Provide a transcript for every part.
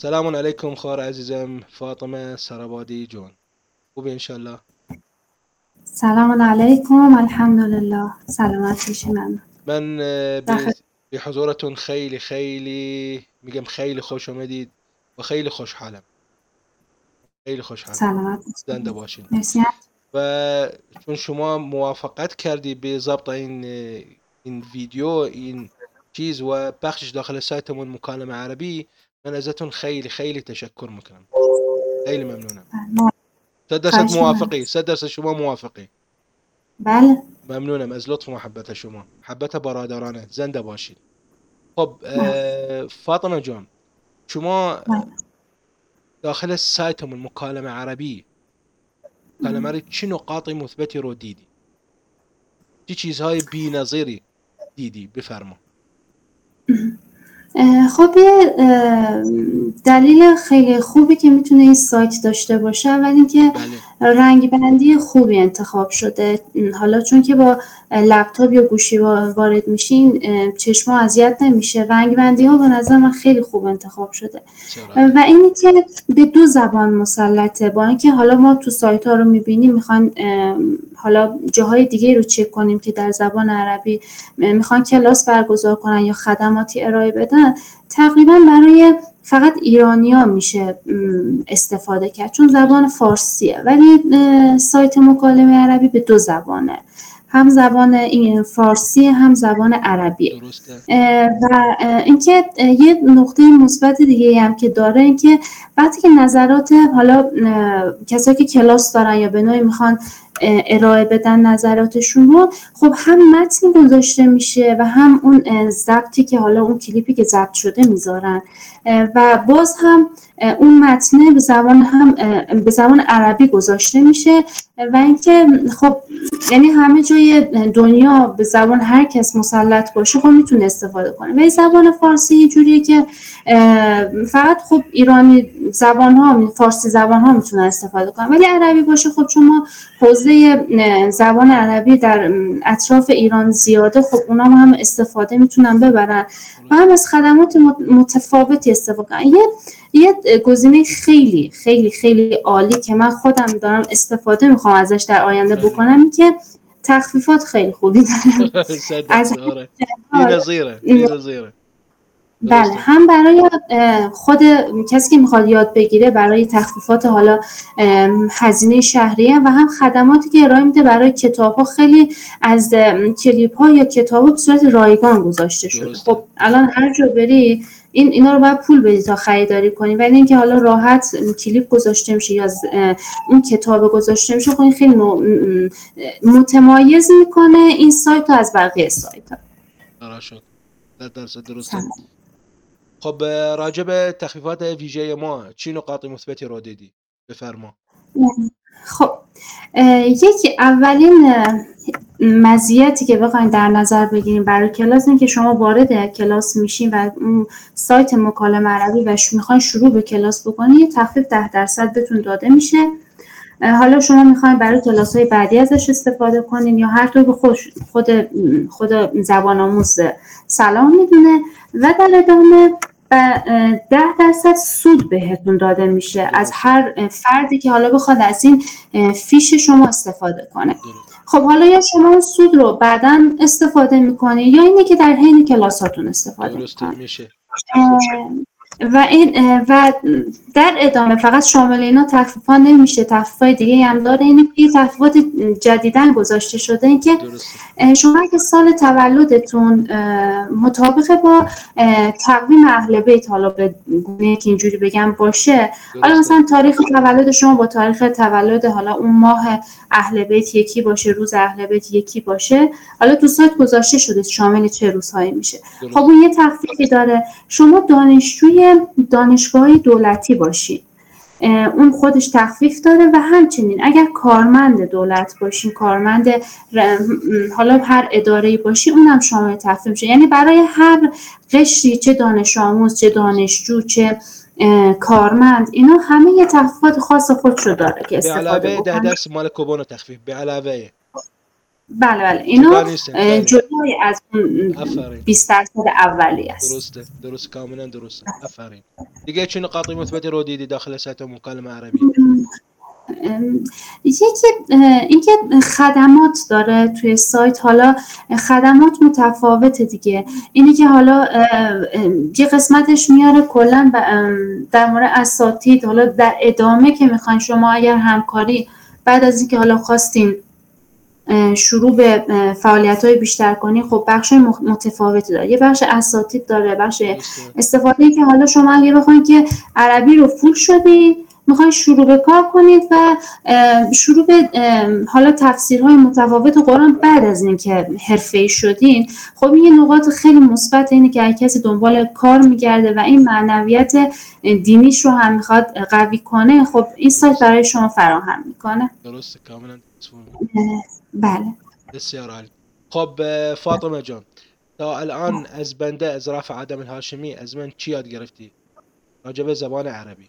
سلام علیکم خواهر عزیزم فاطمه سرابادی جون خوبی انشالله سلام علیکم الحمدلله. سلامت باشی من من. به حضورتون خیلی خیلی میگم خیلی خوش آمدید و خیلی خوشحالم. خیلی خوشحالم. سلامت زنده باشین. مرسی. و چون شما موافقت کردی به ضبط این این ویدیو این چیز و پخشش داخل سایتمون مکالمه عربی أنا جنازة خيلي خيلي تشكر مكرم. خيلي ممنونة. سدس موافقي سدس شو موافقي. بله. ممنونة از ما حبتها ما حبتها برادرانة زنده باشي خب آه، فاطمة جون شو ما داخل سایتم المكالمة عربية. قال رو شنو نقاط مثبتي رو دیدی چه چیزهای بي نظيري ديدي بفرمه خب یه دلیل خیلی خوبی که می‌تونه این سایت داشته باشه اول اینکه بله. رنگ بندی خوبی انتخاب شده. حالا چون که با لپتاپ یا گوشی وارد میشین چشما اذیت نمیشه. رنگ بندی ها به نظر من خیلی خوب انتخاب شده. و اینی که به دو زبان مسلطه. با اینکه حالا ما تو سایت ها رو می‌بینیم می‌خوان حالا جاهای دیگه رو چک کنیم که در زبان عربی می‌خوان کلاس برگزار کنن یا خدماتی ارائه بدن. تقریبا برای فقط ایرانیا میشه استفاده کرد. چون زبان فارسیه. ولی سایت مکالمه عربی به دو زبانه. هم زبان فارسی هم زبان عربی و اینکه یه نقطه مثبت دیگه هم که داره اینکه وقتی که نظرات حالا کسایی که کلاس دارن یا به نوعی می‌خوان ارائه بدن نظراتشون رو خب هم متن گذاشته میشه و هم اون ضبطی که حالا اون کلیپی که ضبط شده می‌ذارن. و باز هم اون متنه به زبان هم به زبان عربی گذاشته میشه و اینکه خب یعنی همه جای دنیا به زبان هر کس مسلط باشه خب می‌تونه استفاده کنه. ولی زبان فارسی یه جوریه که فقط خب ایرانی زبان ها فارسی زبان ها می‌تونن استفاده کنن. ولی عربی باشه خب شما حوزه زبان عربی در اطراف ایران زیاده خب اونا هم استفاده می‌تونن ببرن. و هم از خدمات متفاوتی استفاده کنن. یه یه گزینه خیلی خیلی خیلی عالی که من خودم دارم استفاده می‌خوام ازش در آینده بکنم که تخفیفات خیلی خوبی دارم از بله هم برای خود کسی که می‌خواد یاد بگیره برای تخفیفات حالا هزینه شهریه و هم خدماتی که ارائه میده برای کتاب ها خیلی از کلیپ ها یا کتاب ها به صورت رایگان گذاشته شده. خب الان هر جا بری این اینا رو باید پول بدی تا خریداری کنی. ولی اینکه حالا راحت کلیپ گذاشته میشه یا اون کتاب گذاشته میشه خب این خیلی متمایز می‌کنه این سایت رو از بقیه سایت ها. شد. درسته. خب راجع به تخفیفات ویژه ما چی نقاط مثبتی رو دیدی؟ بفرما. خب یکی اولین مزیتی که بخواین در نظر بگیریم برای کلاس این که شما وارد کلاس میشین و سایت مکالمه عربی و می‌خواین شروع به کلاس بکنید یه تخفیف ده درصد بهتون داده میشه. حالا شما می‌خواین برای کلاس های بعدی ازش استفاده کنین یا هر طور به خود خود, خود زبان آموز سلام می‌دونه. و در ادامه و ده درصد سود بهتون داده میشه. از هر فردی که حالا بخواد از این فیش شما استفاده کنه. خب حالا یا شما سود رو بعدا استفاده می‌کنه یا اینه که در حین کلاساتون استفاده میشه. و این و در ادامه فقط شامل اینا تخفیفا نمیشه. تخفیفای دیگه هم داره. اینه که تخفیفات جدیدن گذاشته شده. این که شما اگه سال تولدتون مطابق با تقویم اهل بیت حالا به گونه که اینجوری بگم باشه حالا مثلا تاریخ تولد شما با تاریخ تولد حالا اون ماه اهل بیت یکی باشه روز اهل بیت یکی باشه حالا تو سایت گذاشته شده شامل چه روزهایی میشه. خب اون یه تخفیفی داره. شما دانشجوی دانشگاه دولتی باشید. اون خودش تخفیف داره و همچنین اگر کارمند دولت باشین کارمند حالا هر اداره باشی اونم شامل تخفیف میشه. یعنی برای هر قشری چه دانش آموز چه دانشجو چه کارمند اینا همه یه تخفیفات خاص خودشو داره که استفاده به علاوه ده درس مال کوبون تخفیف به علاوه بله بله. اینا جدای از اون 20 درصد اولی است. درسته درست کاملا درسته. افرین. دیگه چه نقاط مثبتی رو دیدی داخل سایت مکالمه عربی؟ یکی اینکه خدمات داره توی سایت حالا خدمات متفاوته دیگه. اینی که حالا یه قسمتش میاره کلا در مورد اساتید حالا در ادامه که می‌خواین شما اگر همکاری بعد از اینکه حالا خواستین شروع به فعالیت های بیشتر کنی خب بخش متفاوتی داره. یه بخش اساتید داره بخش استفاده که حالا شما اگه بخواید که عربی رو فول شدی می‌خواین شروع به کار کنید و شروع به حالا تفسیرهای متفاوت قرآن بعد از اینکه حرفه شدین خب این نقاط خیلی مثبت اینه که کسی دنبال کار میگرده و این معنویت دینیش رو هم می‌خواد قوی کنه خب این سایت برای شما فراهم می‌کنه. درسته کاملا. بله. بسیار عالی. خب فاطمه جان تا الان از بنده از رافع آدم الهاشمی از من چی یاد گرفتی؟ راجب زبان عربی.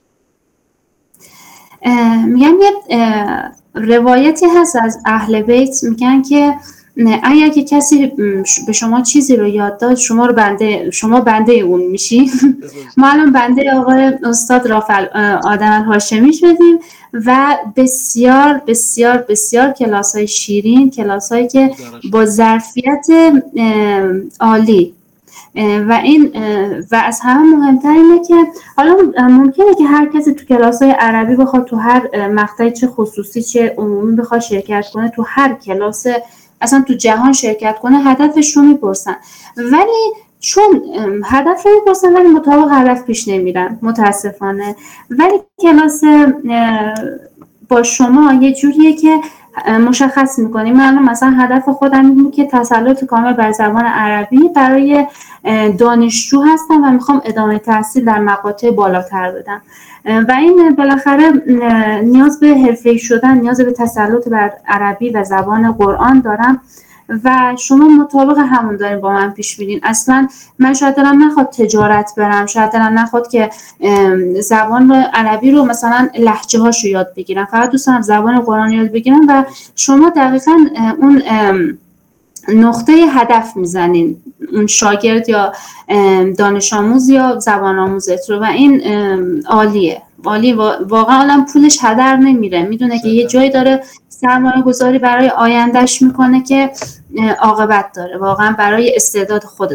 میگن یه روایتی هست از اهل بیت میگن که اگر که کسی به شما چیزی رو یاد داد شما رو بنده شما بنده اون میشی. ما الان بنده آقای استاد رافل آدم هاشمی شدیم و بسیار بسیار بسیار کلاس های شیرین کلاس هایی که با ظرفیت عالی. و این و از همه مهمتر اینه که حالا ممکنه که هر کسی تو کلاس های عربی بخواد تو هر مقطعی چه خصوصی چه عمومی بخواد شرکت کنه تو هر کلاس اصلا تو جهان شرکت کنه هدفش رو می‌پرسن. ولی چون هدف رو می‌پرسن ولی مطابق هدف پیش نمیرن متاسفانه. ولی کلاس با شما یه جوریه که مشخص می‌کنیم. من مثلا هدف خودم اینه که تسلط کامل بر زبان عربی برای دانشجو هستم و می‌خوام ادامه تحصیل در مقاطع بالاتر بدم. و این بالاخره نیاز به حرفه شدن نیاز به تسلط بر عربی و زبان قرآن دارم. و شما مطابق همون دارین با من پیش میرین. اصلا من شاید دارم نخواد تجارت برم شاید دارم نخواد که زبان عربی رو مثلا لحجه هاشو یاد بگیرم. فقط دوست زبان قرآن یاد بگیرم و شما دقیقا اون نقطه هدف می‌زنین. اون شاگرد یا دانش آموز یا زبان آموزت رو. و این عالیه. عالی واقعا الان پولش هدر نمیره. می‌دونه که یه جایی داره سرمایه گذاری برای آیندهش می‌کنه که عاقبت داره. واقعا برای استعداد خود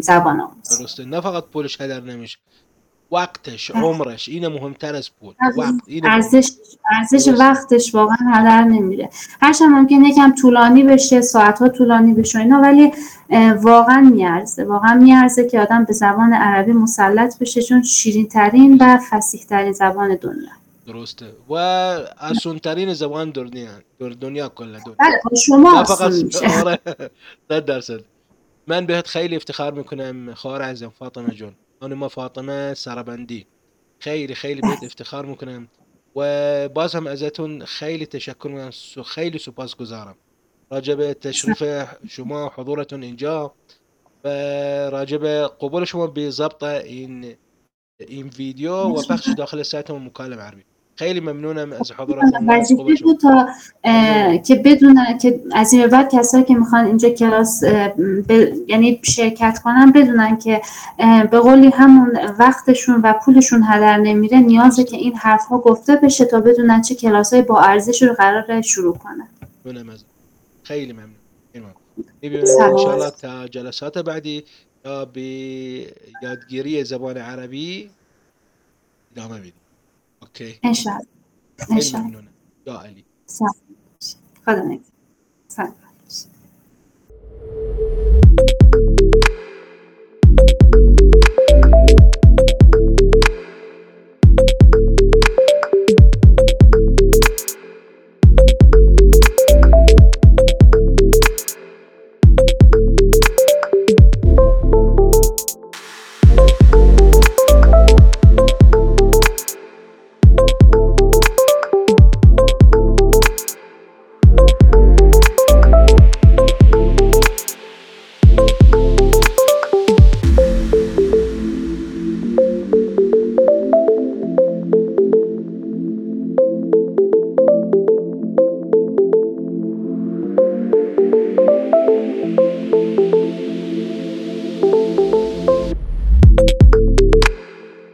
زبان آموز. درسته. نه فقط پولش هدر نمیشه. وقتش عمرش اینه مهمتر از پول. ارزش ارزش وقتش واقعا هدر نمیره هرچند ممکن یکم طولانی بشه ساعت ها طولانی بشه اینا ولی واقعا میارزه. واقعا میارزه که آدم به زبان عربی مسلط بشه چون شیرین ترین و فسیح ترین زبان دنیا. درسته. و اسون ترین زبان دنیا دنیا کلا دنیا. بله شما فقط آره. درصد. من بهت خیلی افتخار می‌کنم خواهر عزیزم فاطمه جون. خانم فاطمة سربندی خیلی خیلی بهت افتخار میکنم و باز هم ازتون خیلی تشکر میکنم خیلی سپاس گذارم راجب تشریف شما حضورتون اینجا. و راجب قبول شما به ضبط این این ویدیو و پخش داخل سایتمون مکالمه عربی خیلی ممنونم از حضورتون وظیفه بود تا که بدونن که از این بعد کسایی که می‌خوان اینجا کلاس یعنی شرکت کنن بدونن که به قولی همون وقتشون و پولشون هدر نمیره نیازه که این حرف ها گفته بشه تا بدونن چه کلاس های با ارزش رو قرار شروع کنن. خیلی ممنون. می‌بینیم انشاءالله تا جلسات بعدی یا به یادگیری زبان عربی ادامه میدیم اوکی. انشاءالله. انشاءالله. یا علی سلام. خدا نگهدار. سلام.